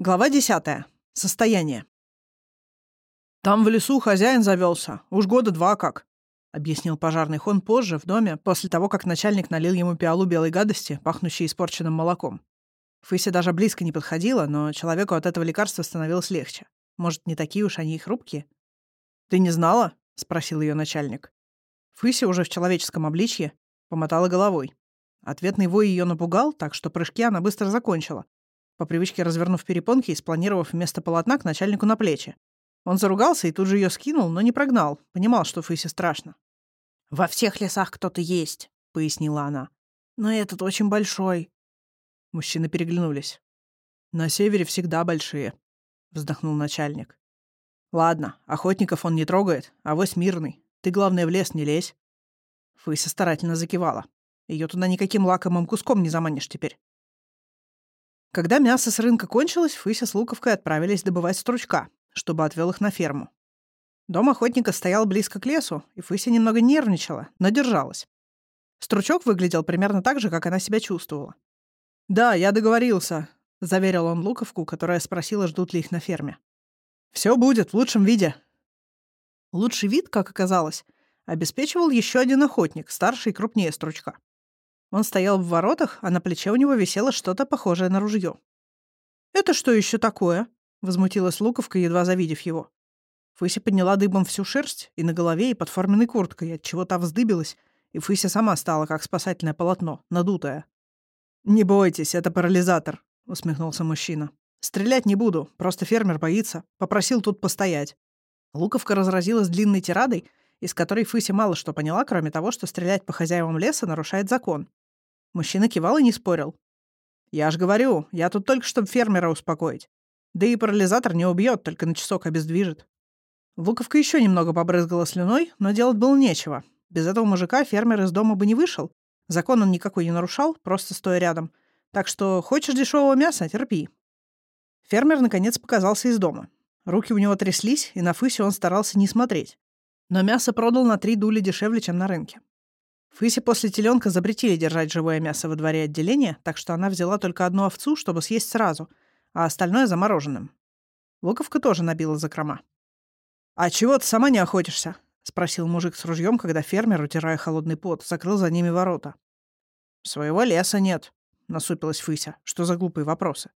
Глава 10. Состояние. «Там в лесу хозяин завелся. Уж года два как», — объяснил пожарный хон позже в доме, после того, как начальник налил ему пиалу белой гадости, пахнущей испорченным молоком. Фыся даже близко не подходила, но человеку от этого лекарства становилось легче. Может, не такие уж они и хрупкие? «Ты не знала?» — спросил ее начальник. Фыся уже в человеческом обличье помотала головой. Ответный вой ее напугал, так что прыжки она быстро закончила, по привычке развернув перепонки и спланировав вместо полотна к начальнику на плечи. Он заругался и тут же ее скинул, но не прогнал. Понимал, что Фейсе страшно. «Во всех лесах кто-то есть», — пояснила она. «Но этот очень большой». Мужчины переглянулись. «На севере всегда большие», — вздохнул начальник. «Ладно, охотников он не трогает, а вось мирный. Ты, главное, в лес не лезь». Фыся старательно закивала. Ее туда никаким лакомым куском не заманишь теперь. Когда мясо с рынка кончилось, Фыся с Луковкой отправились добывать стручка, чтобы отвел их на ферму. Дом охотника стоял близко к лесу, и Фыся немного нервничала, но держалась. Стручок выглядел примерно так же, как она себя чувствовала. «Да, я договорился», — заверил он Луковку, которая спросила, ждут ли их на ферме. «Все будет в лучшем виде». Лучший вид, как оказалось, обеспечивал еще один охотник, старший и крупнее стручка. Он стоял в воротах, а на плече у него висело что-то похожее на ружье. «Это что еще такое?» — возмутилась Луковка, едва завидев его. Фыся подняла дыбом всю шерсть и на голове, и под форменной курткой, от чего та вздыбилась, и Фыся сама стала как спасательное полотно, надутое. «Не бойтесь, это парализатор», — усмехнулся мужчина. «Стрелять не буду, просто фермер боится. Попросил тут постоять». Луковка разразилась длинной тирадой, из которой Фыся мало что поняла, кроме того, что стрелять по хозяевам леса нарушает закон. Мужчина кивал и не спорил. «Я ж говорю, я тут только, чтобы фермера успокоить. Да и парализатор не убьет, только на часок обездвижит». Луковка еще немного побрызгала слюной, но делать было нечего. Без этого мужика фермер из дома бы не вышел. Закон он никакой не нарушал, просто стоя рядом. Так что хочешь дешевого мяса — терпи. Фермер, наконец, показался из дома. Руки у него тряслись, и на Фысе он старался не смотреть. Но мясо продал на три дули дешевле, чем на рынке. Фысе после теленка запретили держать живое мясо во дворе отделения, так что она взяла только одну овцу, чтобы съесть сразу, а остальное замороженным. Луковка тоже набила закрома. «А чего ты сама не охотишься?» — спросил мужик с ружьем, когда фермер, утирая холодный пот, закрыл за ними ворота. «Своего леса нет», — насупилась Фыся. «Что за глупые вопросы?»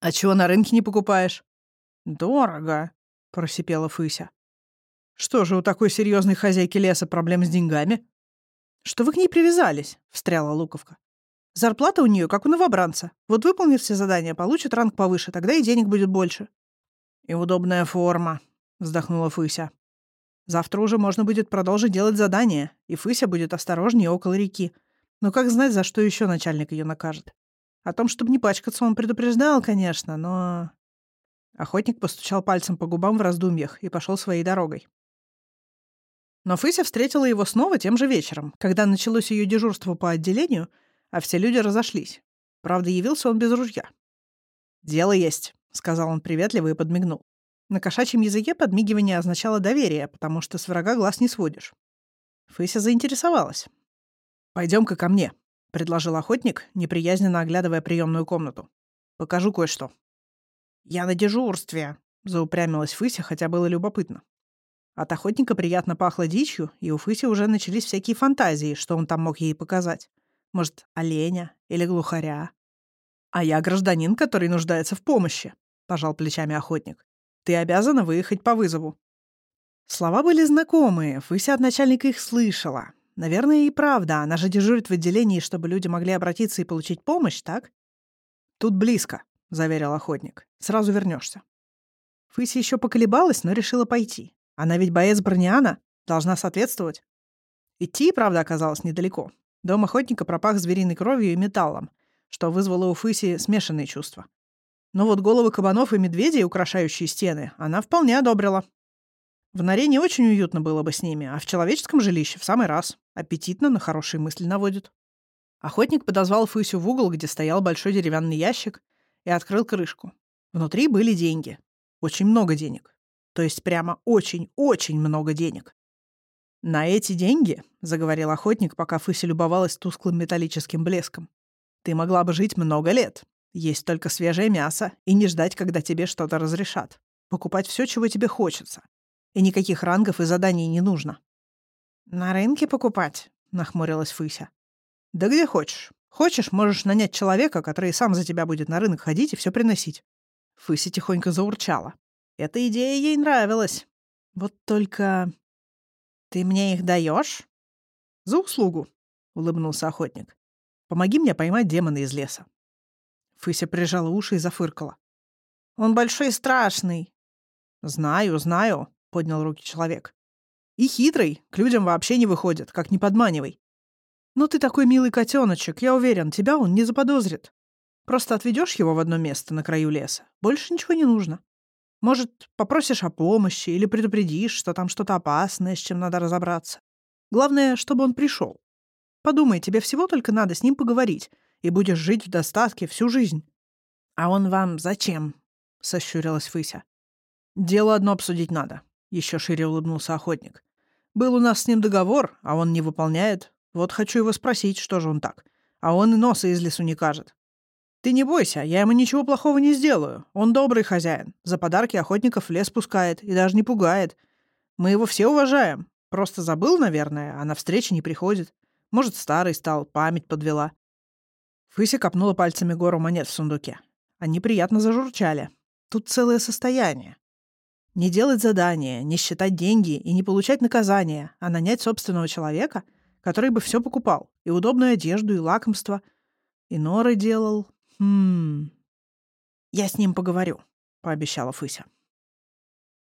«А чего на рынке не покупаешь?» «Дорого», — просипела Фыся. «Что же, у такой серьезной хозяйки леса проблем с деньгами?» «Что вы к ней привязались?» — встряла Луковка. «Зарплата у нее как у новобранца. Вот выполнит все задания, получит ранг повыше, тогда и денег будет больше». «И удобная форма», — вздохнула Фыся. «Завтра уже можно будет продолжить делать задания, и Фыся будет осторожнее около реки. Но как знать, за что еще начальник ее накажет? О том, чтобы не пачкаться, он предупреждал, конечно, но...» Охотник постучал пальцем по губам в раздумьях и пошел своей дорогой. Но Фыся встретила его снова тем же вечером, когда началось ее дежурство по отделению, а все люди разошлись. Правда, явился он без ружья. «Дело есть», — сказал он приветливо и подмигнул. На кошачьем языке подмигивание означало доверие, потому что с врага глаз не сводишь. Фыся заинтересовалась. Пойдем-ка ко мне», — предложил охотник, неприязненно оглядывая приемную комнату. «Покажу кое-что». «Я на дежурстве», — заупрямилась Фыся, хотя было любопытно. От охотника приятно пахло дичью, и у Фыси уже начались всякие фантазии, что он там мог ей показать. Может, оленя или глухаря. «А я гражданин, который нуждается в помощи», — пожал плечами охотник. «Ты обязана выехать по вызову». Слова были знакомые, Фыся от начальника их слышала. Наверное, и правда, она же дежурит в отделении, чтобы люди могли обратиться и получить помощь, так? «Тут близко», — заверил охотник. «Сразу вернешься. Фыся еще поколебалась, но решила пойти. Она ведь боец Брониана, должна соответствовать. Идти, правда, оказалось недалеко. Дом охотника пропах звериной кровью и металлом, что вызвало у Фыси смешанные чувства. Но вот головы кабанов и медведей, украшающие стены, она вполне одобрила. В норе не очень уютно было бы с ними, а в человеческом жилище в самый раз. Аппетитно, на хорошие мысли наводит. Охотник подозвал Фысю в угол, где стоял большой деревянный ящик, и открыл крышку. Внутри были деньги. Очень много денег. То есть прямо очень-очень много денег. «На эти деньги», — заговорил охотник, пока Фыся любовалась тусклым металлическим блеском, «ты могла бы жить много лет. Есть только свежее мясо и не ждать, когда тебе что-то разрешат. Покупать все, чего тебе хочется. И никаких рангов и заданий не нужно. «На рынке покупать?» — нахмурилась Фыся. «Да где хочешь. Хочешь, можешь нанять человека, который сам за тебя будет на рынок ходить и все приносить». Фыся тихонько заурчала. Эта идея ей нравилась. Вот только... «Ты мне их даешь? «За услугу», — улыбнулся охотник. «Помоги мне поймать демона из леса». Фыся прижала уши и зафыркала. «Он большой и страшный». «Знаю, знаю», — поднял руки человек. «И хитрый, к людям вообще не выходит, как не подманивай. Но ты такой милый котеночек, я уверен, тебя он не заподозрит. Просто отведешь его в одно место на краю леса. Больше ничего не нужно. Может, попросишь о помощи или предупредишь, что там что-то опасное, с чем надо разобраться. Главное, чтобы он пришел. Подумай, тебе всего только надо с ним поговорить, и будешь жить в достатке всю жизнь. А он вам зачем? — сощурилась Фыся. «Дело одно обсудить надо», — еще шире улыбнулся охотник. «Был у нас с ним договор, а он не выполняет. Вот хочу его спросить, что же он так. А он и носа из лесу не кажет. Ты не бойся, я ему ничего плохого не сделаю. Он добрый хозяин. За подарки охотников в лес пускает и даже не пугает. Мы его все уважаем. Просто забыл, наверное, а на встречи не приходит. Может, старый стал, память подвела. Фыся копнула пальцами гору монет в сундуке. Они приятно зажурчали. Тут целое состояние. Не делать задания, не считать деньги и не получать наказания, а нанять собственного человека, который бы все покупал, и удобную одежду, и лакомство. И норы делал, «Хм... Я с ним поговорю», — пообещала Фыся.